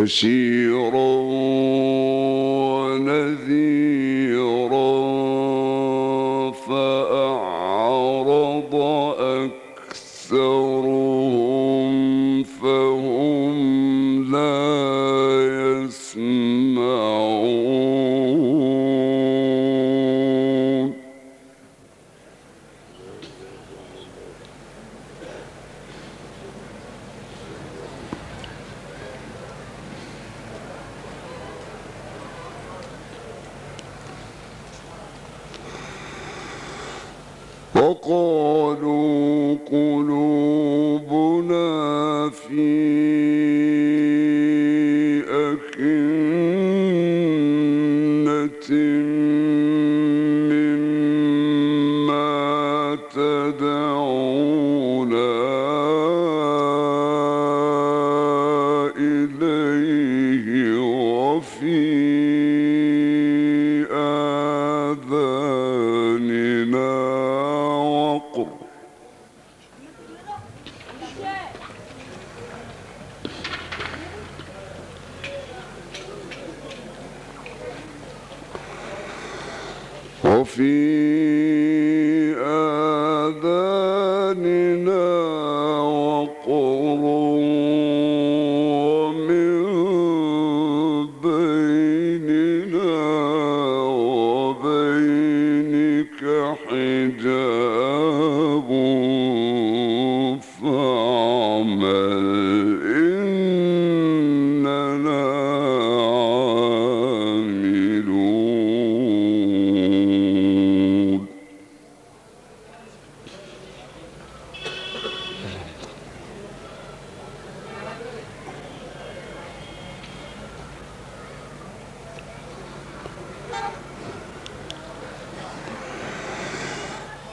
بشيرا ونذيرا.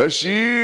بشيرا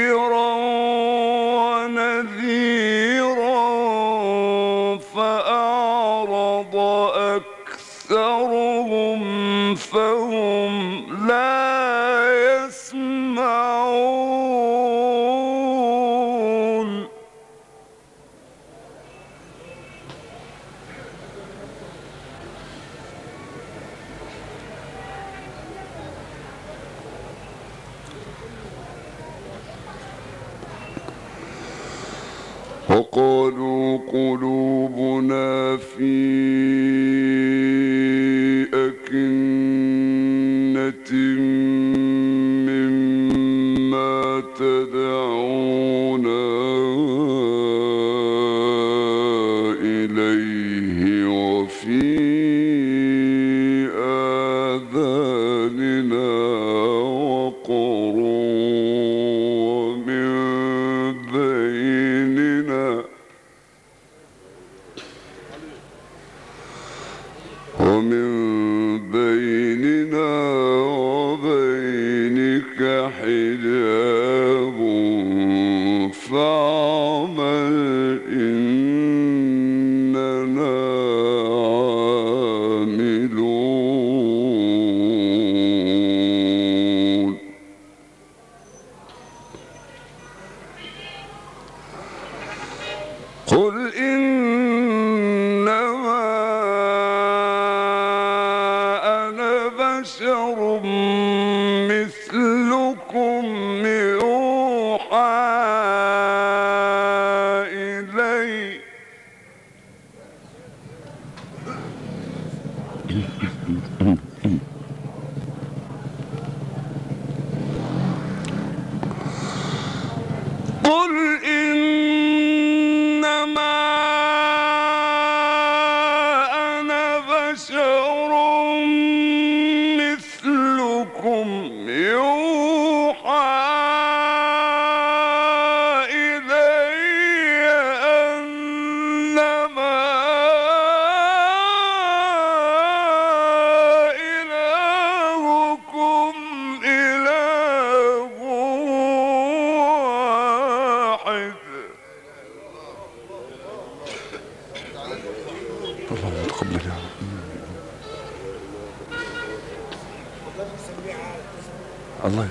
ومن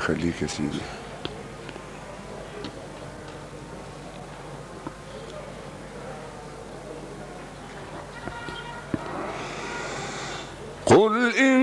خلی کسی يا قل إنما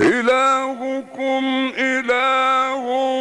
إلهكم إله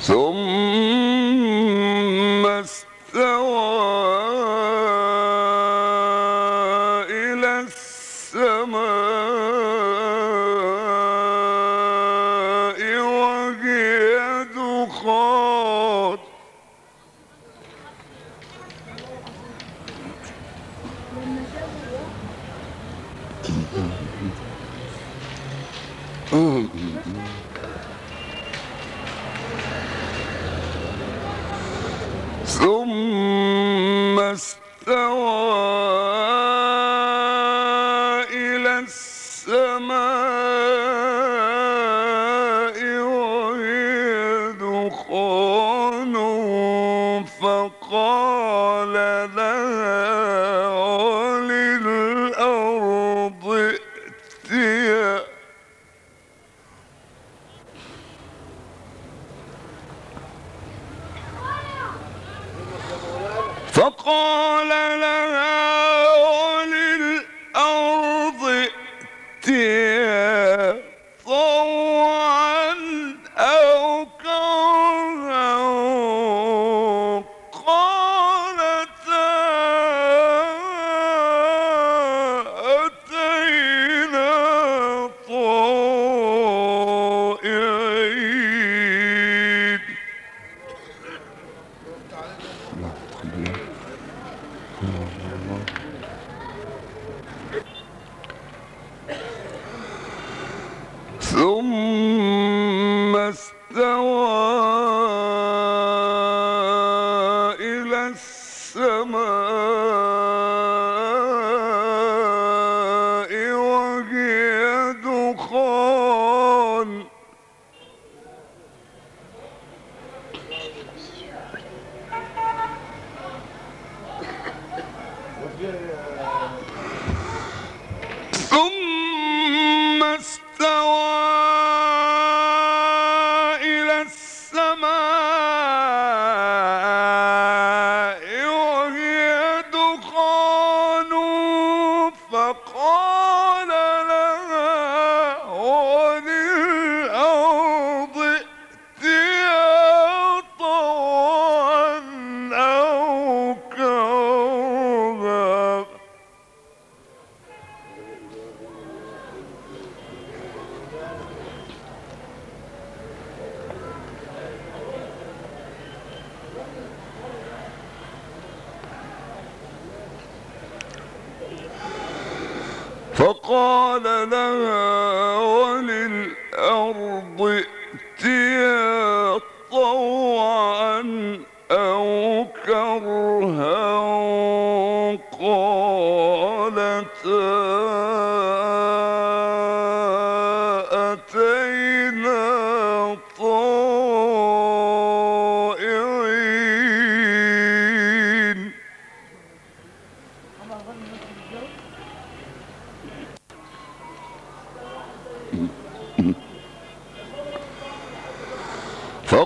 ثم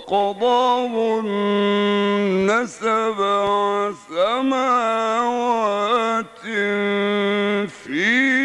فقضاهن سبع سماوات في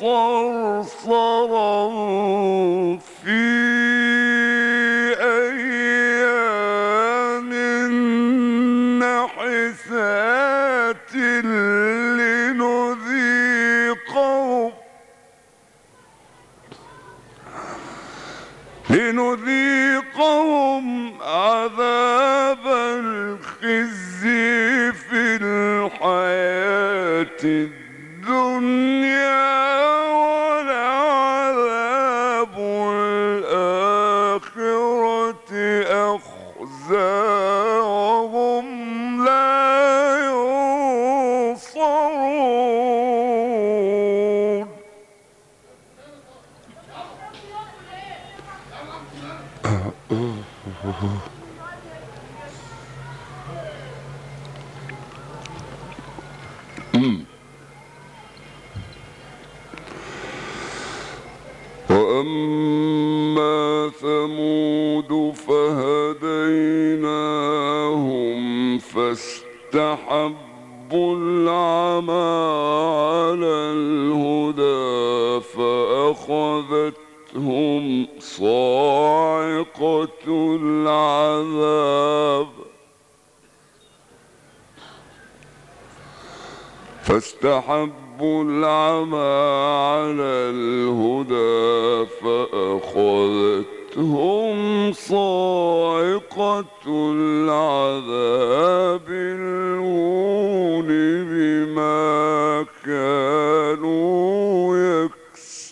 صرصرا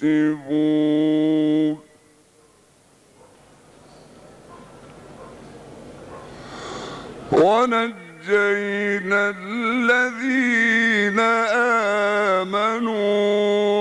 يكسبون ونجينا الذين آمنوا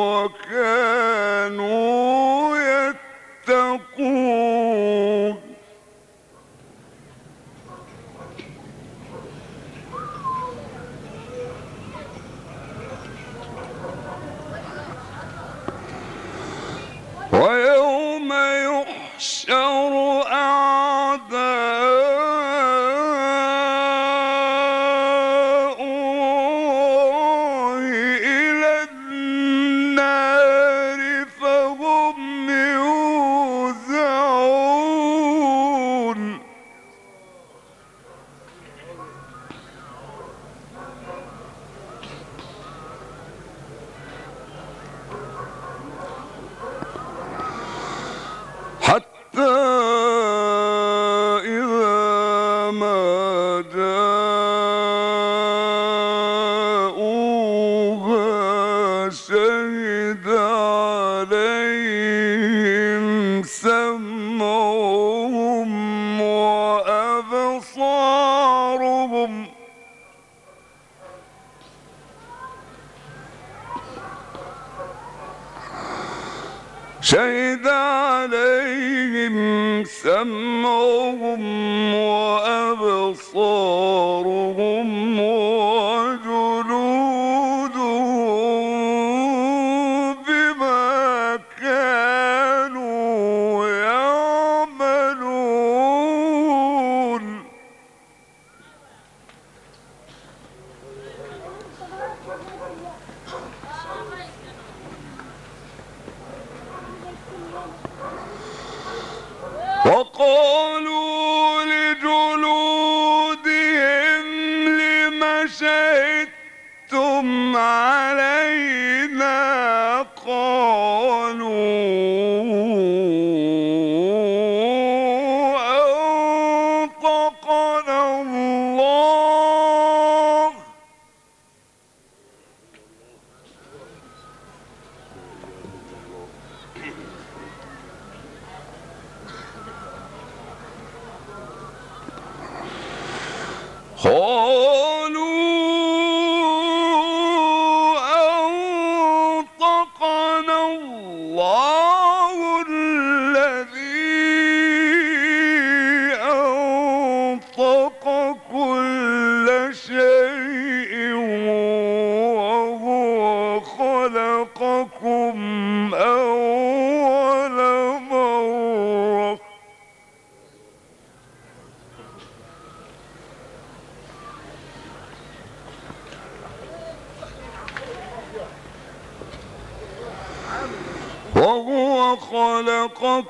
سم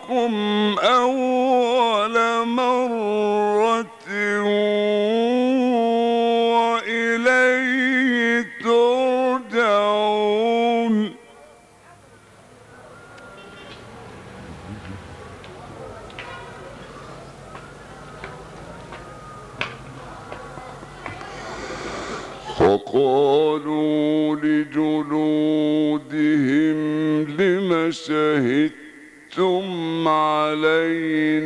لكم أول مرة وإليه ترجعون وقالوا لجلودهم لم شهدتم عليه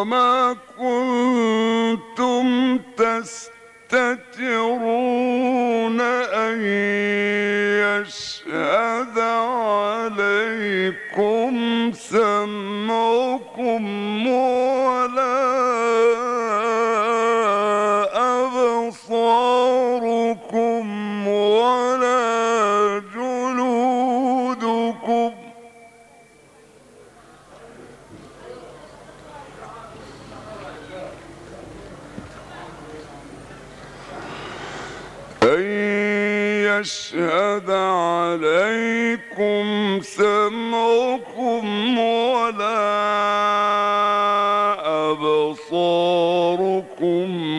وما كنتم تستترون. أبصاركم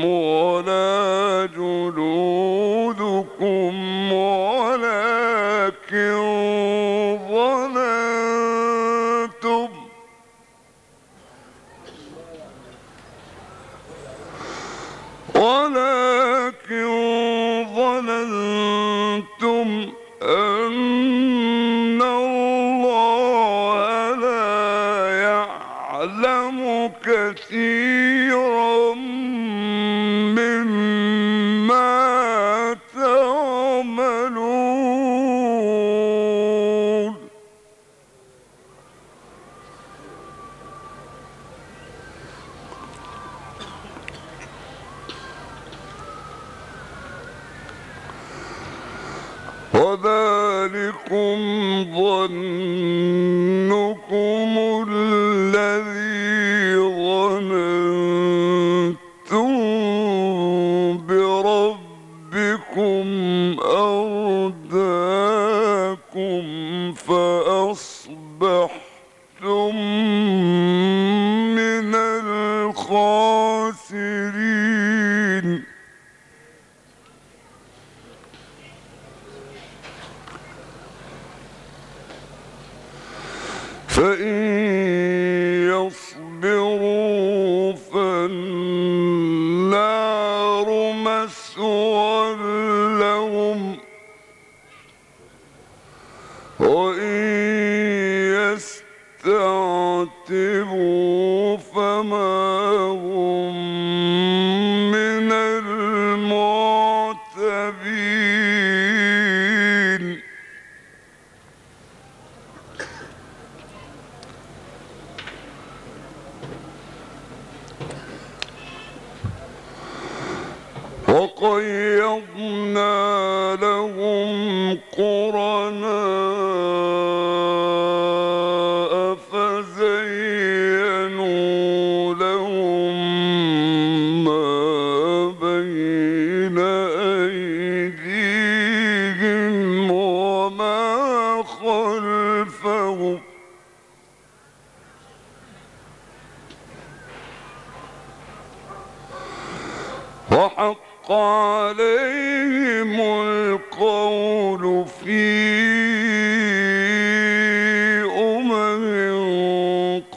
ظنكم الذي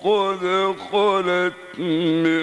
قد خلت من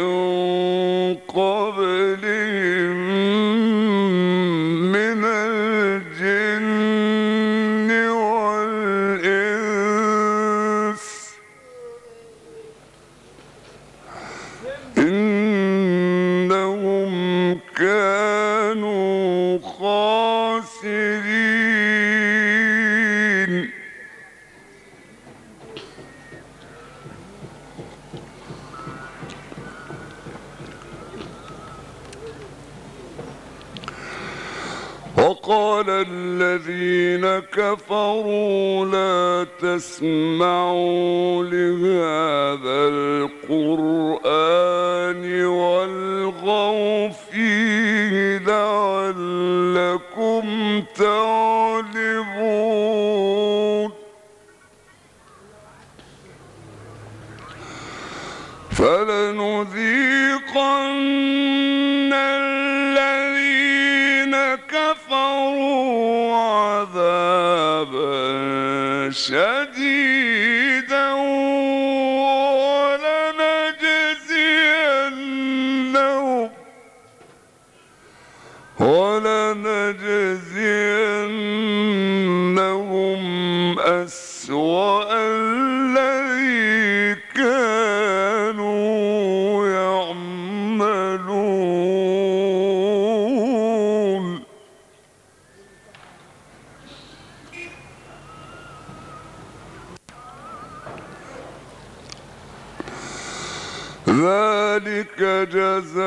ذلك جزاء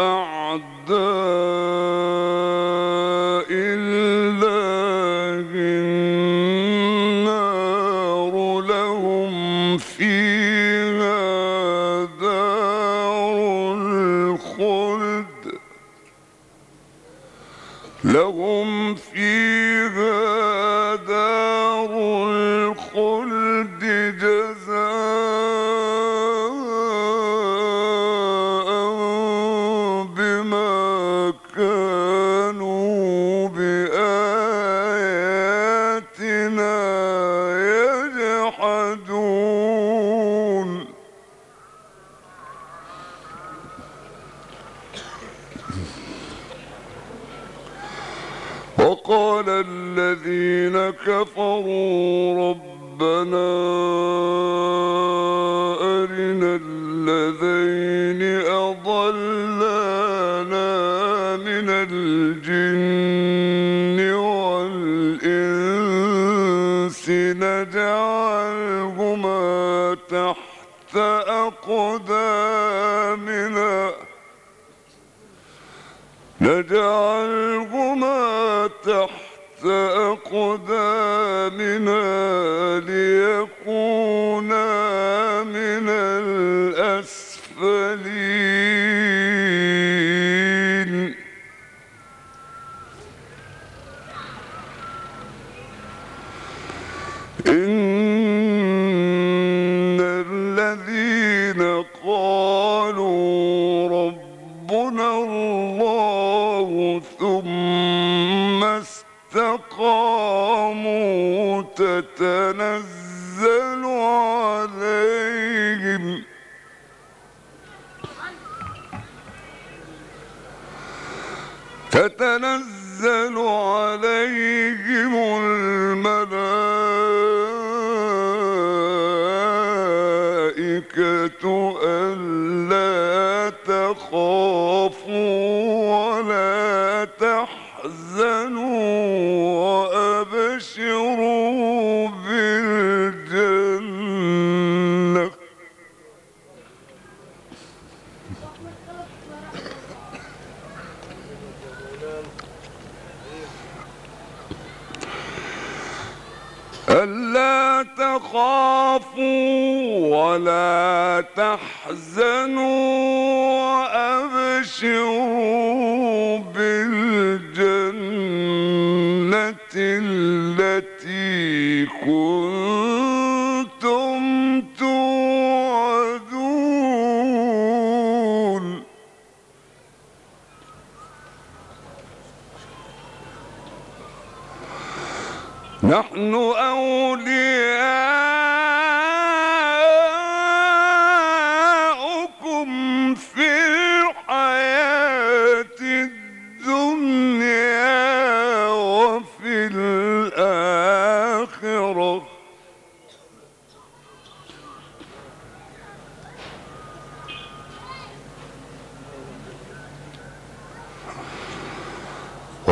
أعداء كفروا ربنا أرنا الذين أضلانا من الجن والإنس نجعلهما تحت أقدامنا نجعلهما تحت أقدامنا ليكونا من الأسفلين. إن الذين قالوا تتنزل ولا تحزنوا وأبشروا بالجنة التي كنتم توعدون. نحن أولياؤكم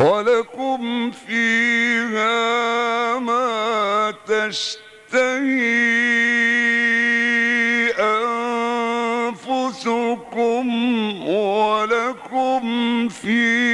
ولكم فيها ما تشتهي أنفسكم ولكم فيها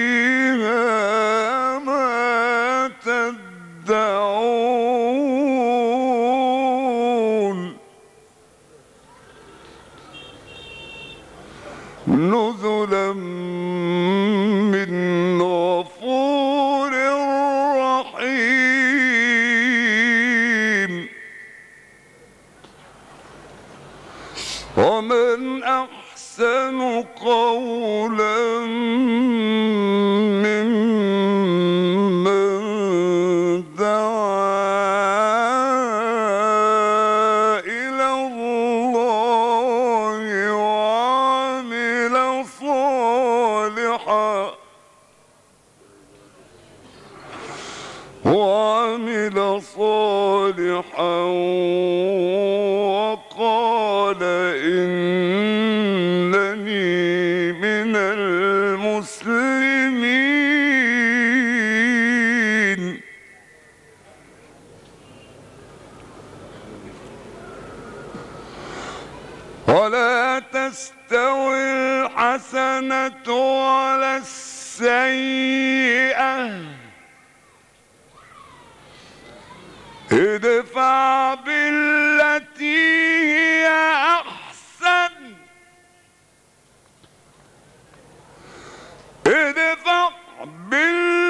بل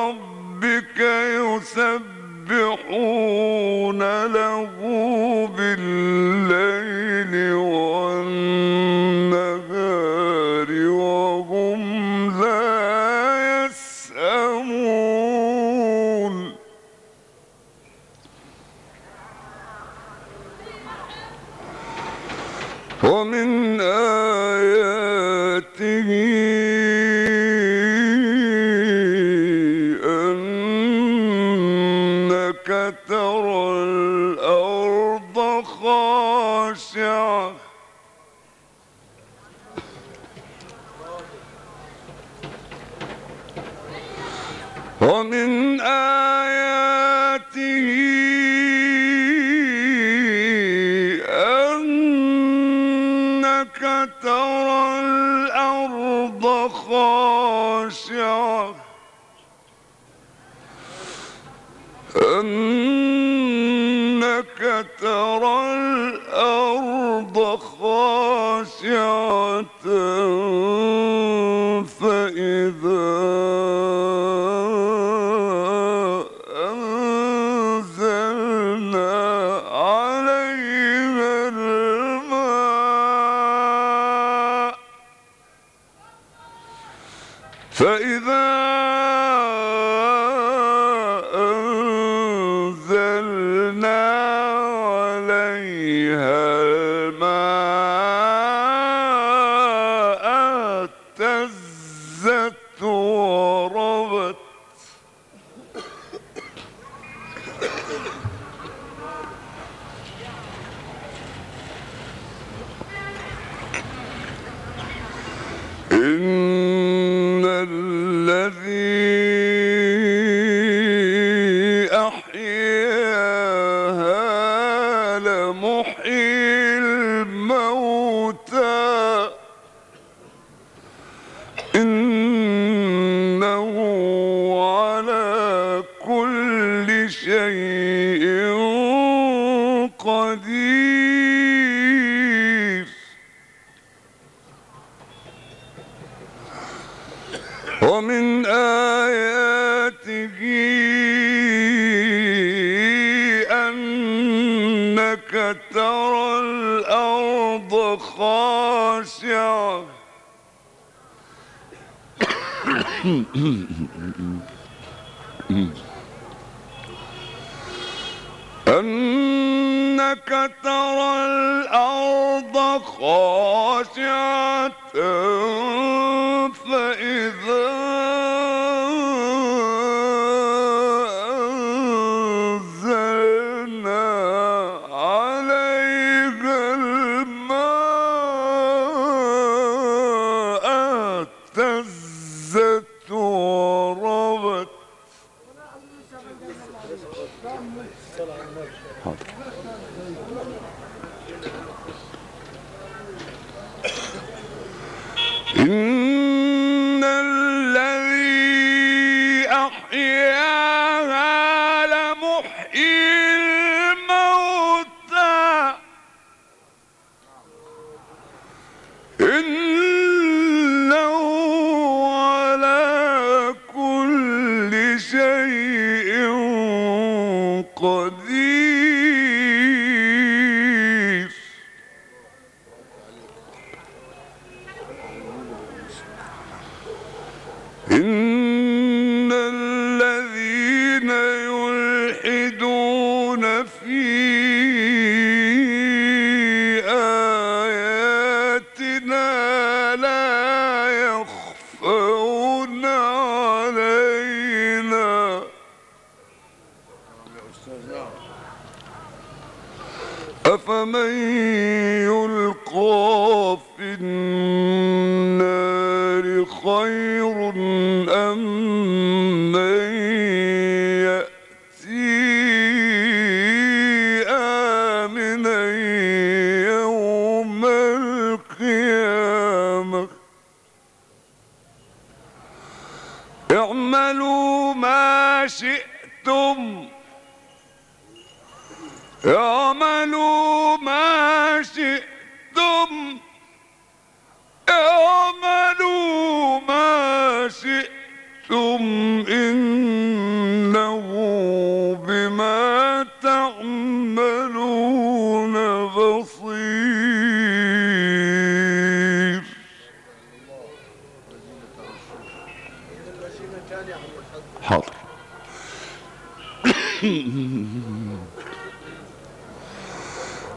ربك يسبحون له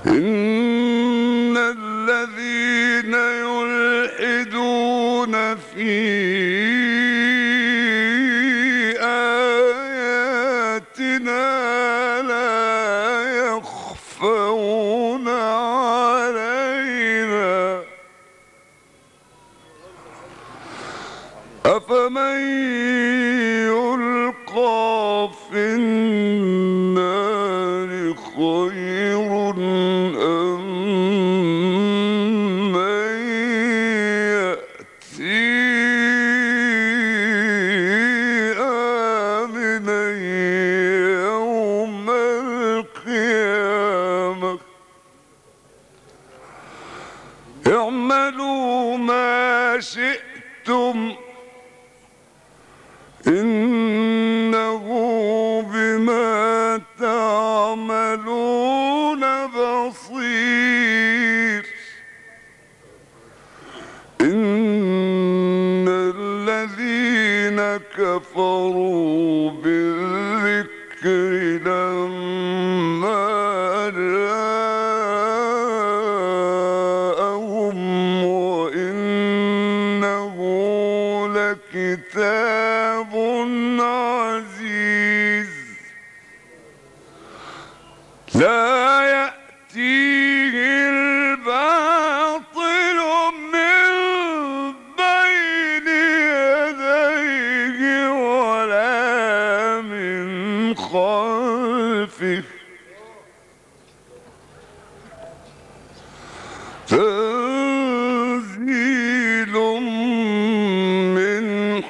إن الذين يلحدون في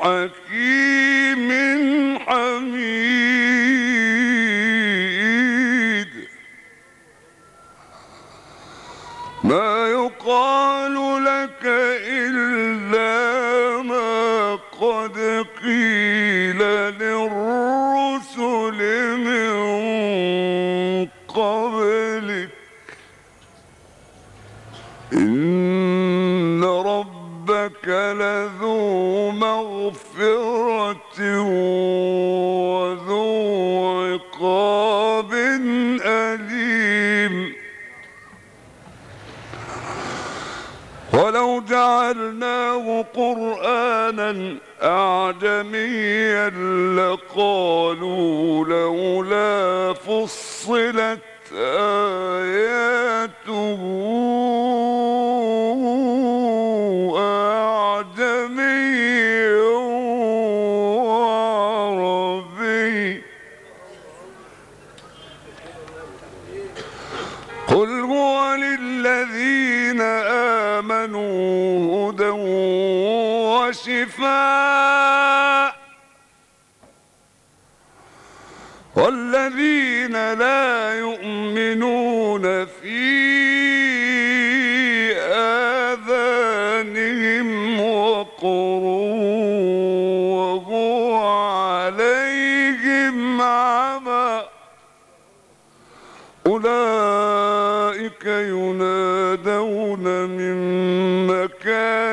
اور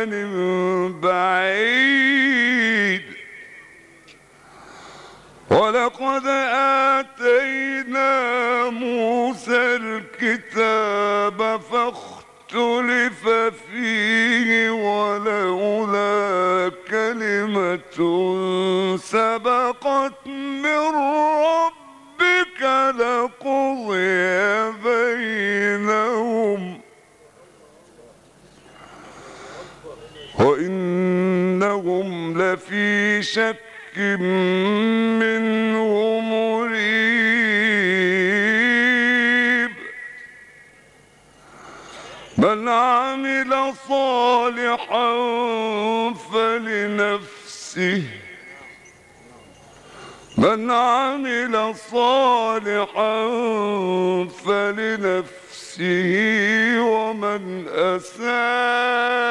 مكان بعيد. ولقد آتينا موسى الكتاب فاختلف فيه ولولا كلمة سبقت من ربك وإنهم لفي شك منه مريب من عمل صالحا فلنفسه من عمل صالحا فلنفسه ومن أساء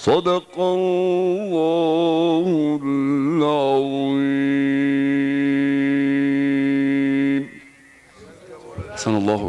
صدق الله العظيم. الله